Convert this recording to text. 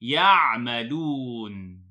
يعملون.